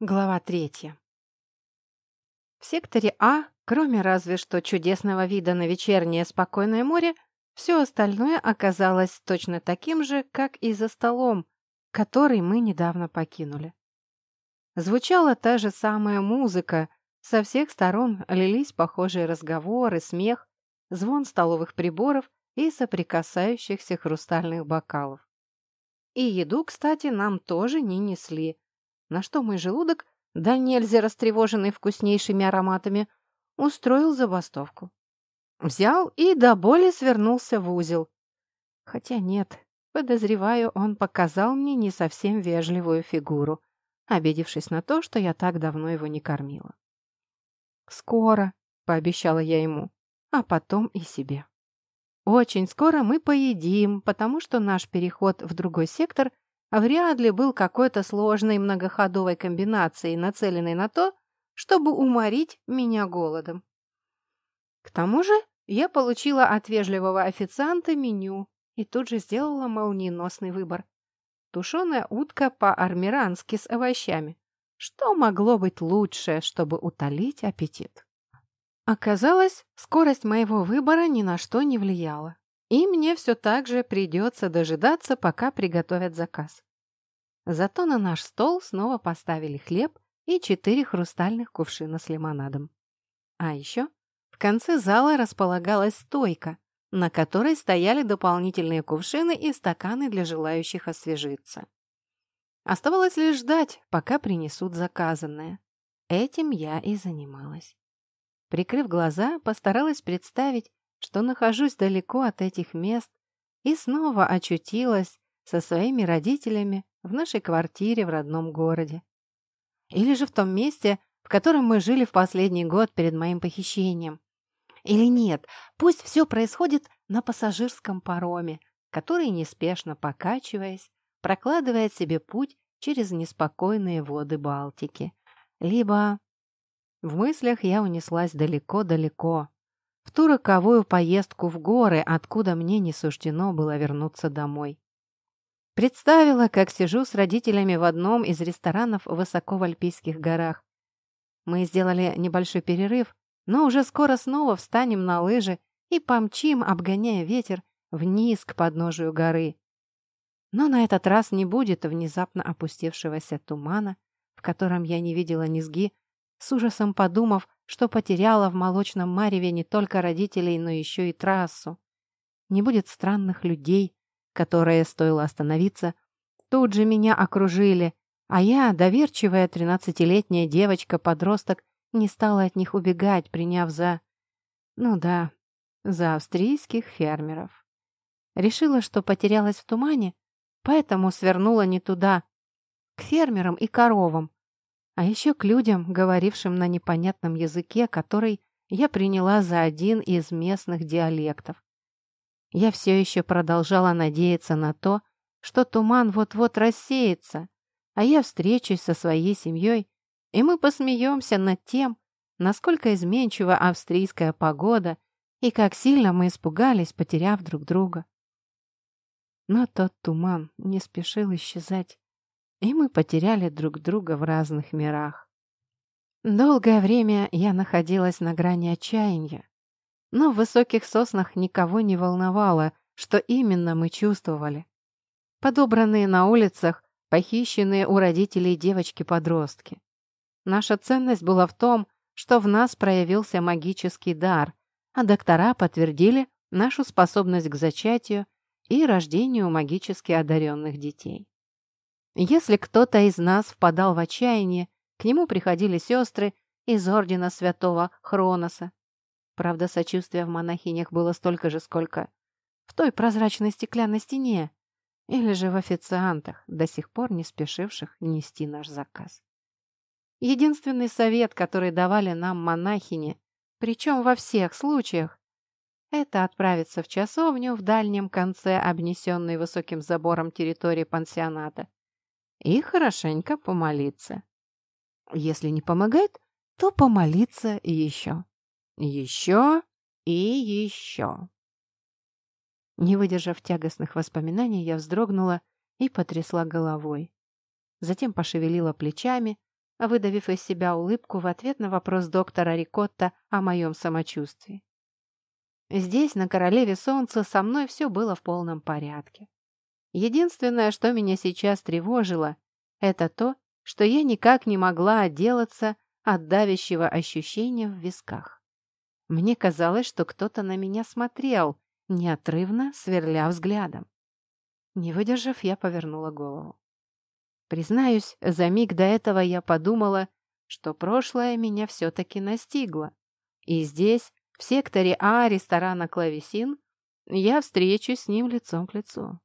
Глава третья. В секторе А, кроме разве что чудесного вида на вечернее спокойное море, все остальное оказалось точно таким же, как и за столом, который мы недавно покинули. Звучала та же самая музыка, со всех сторон лились похожие разговоры, смех, звон столовых приборов и соприкасающихся хрустальных бокалов. И еду, кстати, нам тоже не несли, на что мой желудок, да нельзя растревоженный вкуснейшими ароматами, устроил забастовку. Взял и до боли свернулся в узел. Хотя нет, подозреваю, он показал мне не совсем вежливую фигуру, обидевшись на то, что я так давно его не кормила. «Скоро», — пообещала я ему, а потом и себе. Очень скоро мы поедим, потому что наш переход в другой сектор вряд ли был какой-то сложной многоходовой комбинацией, нацеленной на то, чтобы уморить меня голодом. К тому же я получила от вежливого официанта меню и тут же сделала молниеносный выбор. Тушеная утка по-армирански с овощами. Что могло быть лучше, чтобы утолить аппетит? Оказалось, скорость моего выбора ни на что не влияла. И мне все так же придется дожидаться, пока приготовят заказ. Зато на наш стол снова поставили хлеб и четыре хрустальных кувшина с лимонадом. А еще в конце зала располагалась стойка, на которой стояли дополнительные кувшины и стаканы для желающих освежиться. Оставалось лишь ждать, пока принесут заказанное. Этим я и занималась. Прикрыв глаза, постаралась представить, что нахожусь далеко от этих мест и снова очутилась со своими родителями в нашей квартире в родном городе. Или же в том месте, в котором мы жили в последний год перед моим похищением. Или нет, пусть все происходит на пассажирском пароме, который, неспешно покачиваясь, прокладывает себе путь через неспокойные воды Балтики. Либо... В мыслях я унеслась далеко-далеко, в ту роковую поездку в горы, откуда мне не суждено было вернуться домой. Представила, как сижу с родителями в одном из ресторанов высоко в Альпийских горах. Мы сделали небольшой перерыв, но уже скоро снова встанем на лыжи и помчим, обгоняя ветер, вниз к подножию горы. Но на этот раз не будет внезапно опустевшегося тумана, в котором я не видела низги, с ужасом подумав, что потеряла в молочном мареве не только родителей, но еще и трассу. Не будет странных людей, которые, стоило остановиться, тут же меня окружили, а я, доверчивая тринадцатилетняя девочка-подросток, не стала от них убегать, приняв за... Ну да, за австрийских фермеров. Решила, что потерялась в тумане, поэтому свернула не туда, к фермерам и коровам, а еще к людям, говорившим на непонятном языке, который я приняла за один из местных диалектов. Я все еще продолжала надеяться на то, что туман вот-вот рассеется, а я встречусь со своей семьей, и мы посмеемся над тем, насколько изменчива австрийская погода и как сильно мы испугались, потеряв друг друга. Но тот туман не спешил исчезать, и мы потеряли друг друга в разных мирах. Долгое время я находилась на грани отчаяния, но в высоких соснах никого не волновало, что именно мы чувствовали. Подобранные на улицах, похищенные у родителей девочки-подростки. Наша ценность была в том, что в нас проявился магический дар, а доктора подтвердили нашу способность к зачатию и рождению магически одаренных детей. Если кто-то из нас впадал в отчаяние, к нему приходили сестры из ордена святого Хроноса, Правда, сочувствия в монахинях было столько же, сколько в той прозрачной стеклянной стене или же в официантах, до сих пор не спешивших нести наш заказ. Единственный совет, который давали нам монахини, причем во всех случаях, это отправиться в часовню в дальнем конце обнесенной высоким забором территории пансионата и хорошенько помолиться. Если не помогает, то помолиться еще. Еще и еще. Не выдержав тягостных воспоминаний, я вздрогнула и потрясла головой. Затем пошевелила плечами, выдавив из себя улыбку в ответ на вопрос доктора Рикотта о моем самочувствии. Здесь, на Королеве Солнца, со мной все было в полном порядке. Единственное, что меня сейчас тревожило, это то, что я никак не могла отделаться от давящего ощущения в висках. Мне казалось, что кто-то на меня смотрел, неотрывно сверля взглядом. Не выдержав, я повернула голову. Признаюсь, за миг до этого я подумала, что прошлое меня все-таки настигло. И здесь, в секторе А ресторана «Клавесин», я встречусь с ним лицом к лицу.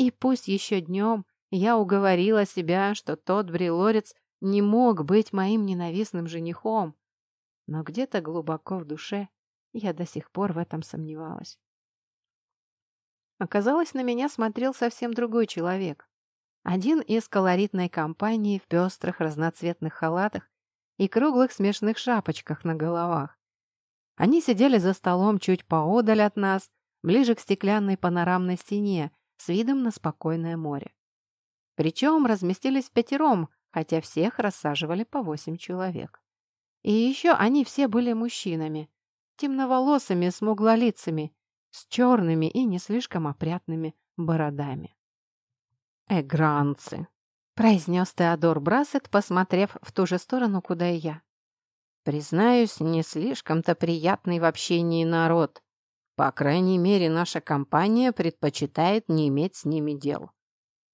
И пусть еще днем я уговорила себя, что тот брелорец не мог быть моим ненавистным женихом, но где-то глубоко в душе я до сих пор в этом сомневалась. Оказалось, на меня смотрел совсем другой человек. Один из колоритной компании в пестрых разноцветных халатах и круглых смешных шапочках на головах. Они сидели за столом чуть поодаль от нас, ближе к стеклянной панорамной стене, с видом на спокойное море. Причем разместились пятером, хотя всех рассаживали по восемь человек. И еще они все были мужчинами, темноволосыми, смуглолицами, с черными и не слишком опрятными бородами. «Эгранцы», — произнес Теодор Брасет, посмотрев в ту же сторону, куда и я. «Признаюсь, не слишком-то приятный в общении народ. По крайней мере, наша компания предпочитает не иметь с ними дел.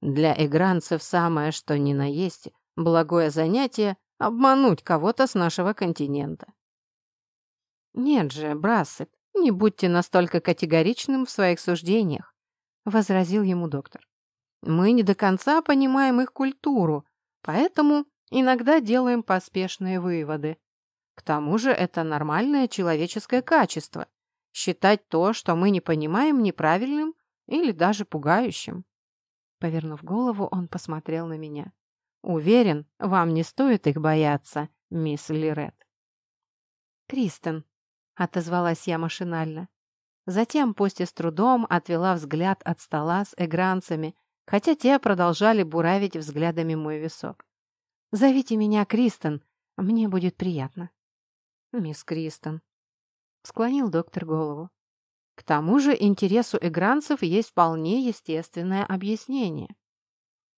Для эгранцев самое что ни на есть благое занятие — обмануть кого-то с нашего континента». «Нет же, Брассет, не будьте настолько категоричным в своих суждениях», — возразил ему доктор. Мы не до конца понимаем их культуру, поэтому иногда делаем поспешные выводы. К тому же это нормальное человеческое качество – считать то, что мы не понимаем, неправильным или даже пугающим. Повернув голову, он посмотрел на меня. «Уверен, вам не стоит их бояться, мисс Лирет». «Кристен», — отозвалась я машинально. Затем, пусть и с трудом, отвела взгляд от стола с эгранцами хотя те продолжали буравить взглядами мой висок. «Зовите меня Кристен, мне будет приятно». «Мисс Кристен», — склонил доктор голову. К тому же интересу игранцев есть вполне естественное объяснение.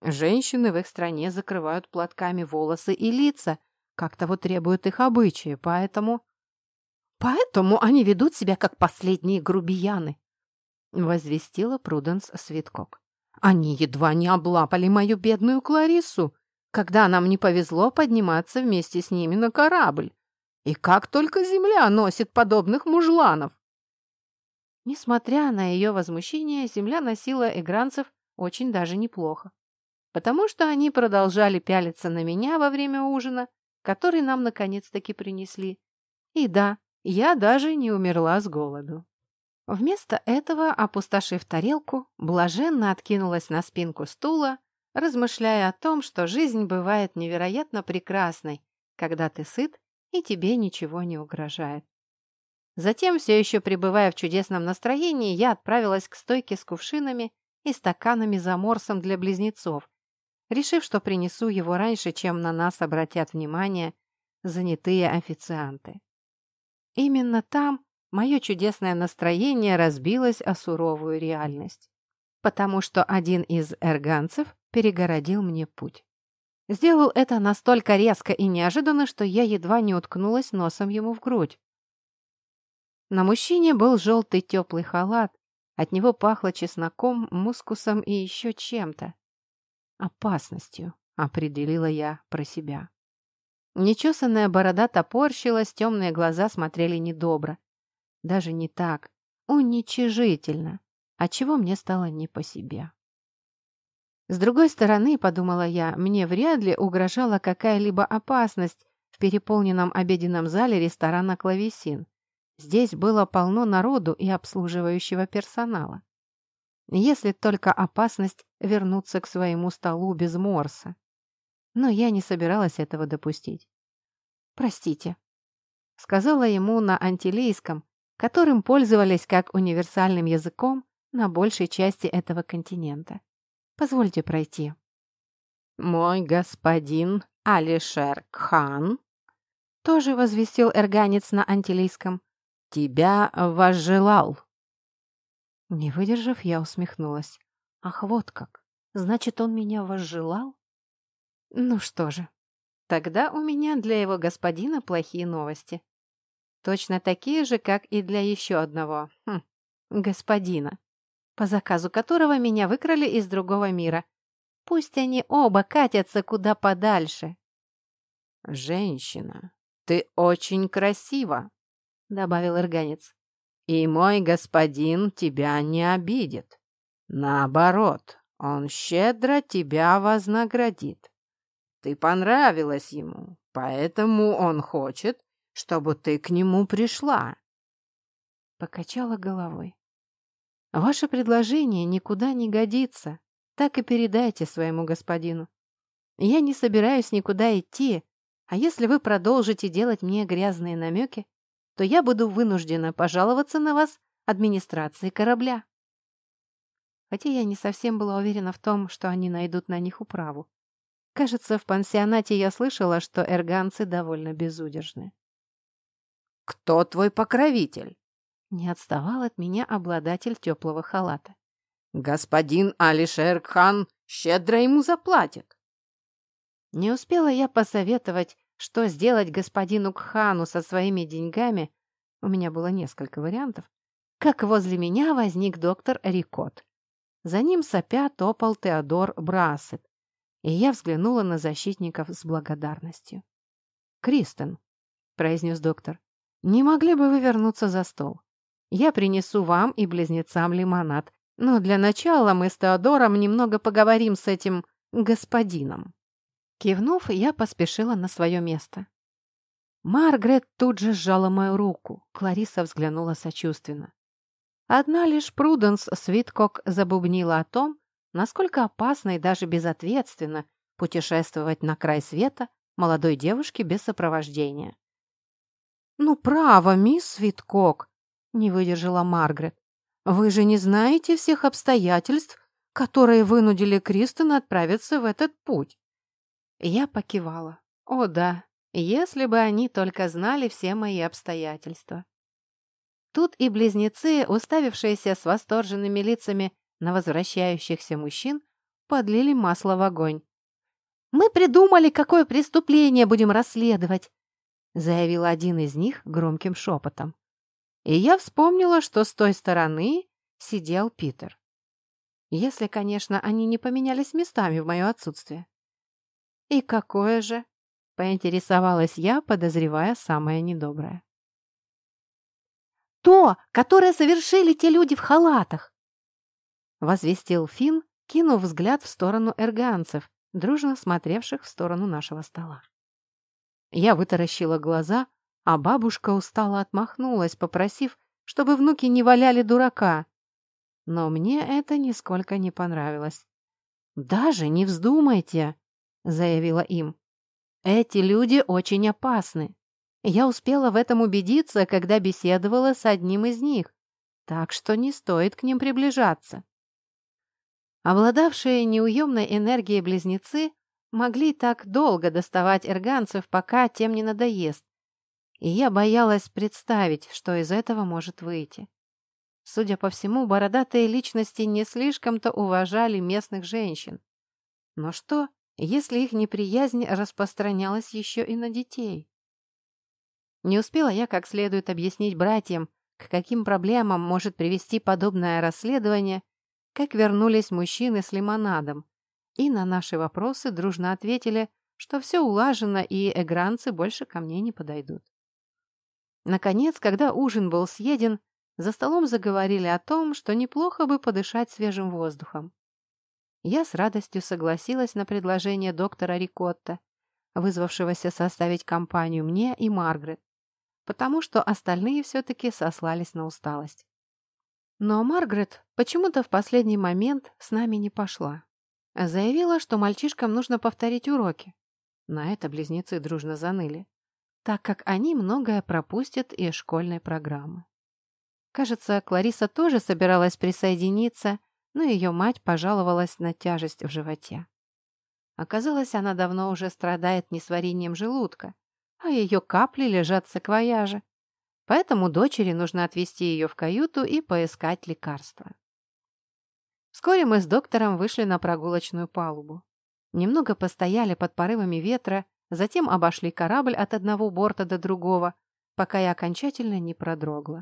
Женщины в их стране закрывают платками волосы и лица, как того требуют их обычаи, поэтому... Поэтому они ведут себя как последние грубияны, возвестила Пруденс Светкок. Они едва не облапали мою бедную Кларису, когда нам не повезло подниматься вместе с ними на корабль. И как только земля носит подобных мужланов. Несмотря на ее возмущение, земля носила игранцев очень даже неплохо. Потому что они продолжали пялиться на меня во время ужина, который нам наконец-таки принесли. И да, я даже не умерла с голоду. Вместо этого, опустошив тарелку, блаженно откинулась на спинку стула, размышляя о том, что жизнь бывает невероятно прекрасной, когда ты сыт и тебе ничего не угрожает. Затем, все еще пребывая в чудесном настроении, я отправилась к стойке с кувшинами и стаканами за морсом для близнецов, решив, что принесу его раньше, чем на нас обратят внимание занятые официанты. Именно там мое чудесное настроение разбилось о суровую реальность, потому что один из эрганцев перегородил мне путь. Сделал это настолько резко и неожиданно, что я едва не уткнулась носом ему в грудь. На мужчине был желтый теплый халат, от него пахло чесноком, мускусом и еще чем-то. Опасностью, определила я про себя. Нечесанная борода топорщилась, темные глаза смотрели недобро. Даже не так. Уничижительно. Отчего мне стало не по себе. С другой стороны, подумала я, мне вряд ли угрожала какая-либо опасность в переполненном обеденном зале ресторана «Клавесин». Здесь было полно народу и обслуживающего персонала. Если только опасность вернуться к своему столу без морса. Но я не собиралась этого допустить. «Простите», — сказала ему на антилейском, которым пользовались как универсальным языком на большей части этого континента. Позвольте пройти. Мой господин Алишер Кхан, тоже возвестил эрганец на антилийском, тебя возжелал. Не выдержав, я усмехнулась. Ах, вот как! Значит, он меня возжелал? Ну что же, тогда у меня для его господина плохие новости. Точно такие же, как и для еще одного, хм, господина, по заказу которого меня выкрали из другого мира. Пусть они оба катятся куда подальше. «Женщина, ты очень красива», — добавил Ирганец. И мой господин тебя не обидит. Наоборот, он щедро тебя вознаградит. Ты понравилась ему, поэтому он хочет, чтобы ты к нему пришла. Покачала головой. Ваше предложение никуда не годится. Так и передайте своему господину. Я не собираюсь никуда идти, а если вы продолжите делать мне грязные намеки, то я буду вынуждена пожаловаться на вас администрации корабля. Хотя я не совсем была уверена в том, что они найдут на них управу. Кажется, в пансионате я слышала, что эрганцы довольно безудержны. «Кто твой покровитель?» Не отставал от меня обладатель теплого халата. «Господин Алишер Кхан щедро ему заплатит». Не успела я посоветовать что сделать господину Кхану со своими деньгами, у меня было несколько вариантов, как возле меня возник доктор Рикот. За ним сопя топал Теодор Брасет, и я взглянула на защитников с благодарностью. «Кристен», — произнес доктор, — «не могли бы вы вернуться за стол? Я принесу вам и близнецам лимонад, но для начала мы с Теодором немного поговорим с этим господином». Кивнув, я поспешила на свое место. Маргарет тут же сжала мою руку. Клариса взглянула сочувственно. Одна лишь Пруденс Свиткок забубнила о том, насколько опасно и даже безответственно путешествовать на край света молодой девушке без сопровождения. «Ну, право, мисс Свиткок!» — не выдержала Маргарет. «Вы же не знаете всех обстоятельств, которые вынудили Кристен отправиться в этот путь. Я покивала. О да, если бы они только знали все мои обстоятельства. Тут и близнецы, уставившиеся с восторженными лицами на возвращающихся мужчин, подлили масло в огонь. «Мы придумали, какое преступление будем расследовать!» заявил один из них громким шепотом. И я вспомнила, что с той стороны сидел Питер. Если, конечно, они не поменялись местами в мое отсутствие. «И какое же?» — поинтересовалась я, подозревая самое недоброе. «То, которое совершили те люди в халатах!» — возвестил Финн, кинув взгляд в сторону эрганцев, дружно смотревших в сторону нашего стола. Я вытаращила глаза, а бабушка устало отмахнулась, попросив, чтобы внуки не валяли дурака. Но мне это нисколько не понравилось. «Даже не вздумайте!» заявила им. «Эти люди очень опасны. Я успела в этом убедиться, когда беседовала с одним из них, так что не стоит к ним приближаться». Обладавшие неуемной энергией близнецы могли так долго доставать эрганцев, пока тем не надоест, и я боялась представить, что из этого может выйти. Судя по всему, бородатые личности не слишком-то уважали местных женщин. Но что, если их неприязнь распространялась еще и на детей. Не успела я как следует объяснить братьям, к каким проблемам может привести подобное расследование, как вернулись мужчины с лимонадом, и на наши вопросы дружно ответили, что все улажено и эгранцы больше ко мне не подойдут. Наконец, когда ужин был съеден, за столом заговорили о том, что неплохо бы подышать свежим воздухом. Я с радостью согласилась на предложение доктора Рикотта, вызвавшегося составить компанию мне и Маргарет, потому что остальные все-таки сослались на усталость. Но Маргарет почему-то в последний момент с нами не пошла. Заявила, что мальчишкам нужно повторить уроки. На это близнецы дружно заныли, так как они многое пропустят из школьной программы. Кажется, Клариса тоже собиралась присоединиться, но ее мать пожаловалась на тяжесть в животе. Оказалось, она давно уже страдает несварением желудка, а ее капли лежат в саквояже. Поэтому дочери нужно отвезти ее в каюту и поискать лекарства. Вскоре мы с доктором вышли на прогулочную палубу. Немного постояли под порывами ветра, затем обошли корабль от одного борта до другого, пока я окончательно не продрогла.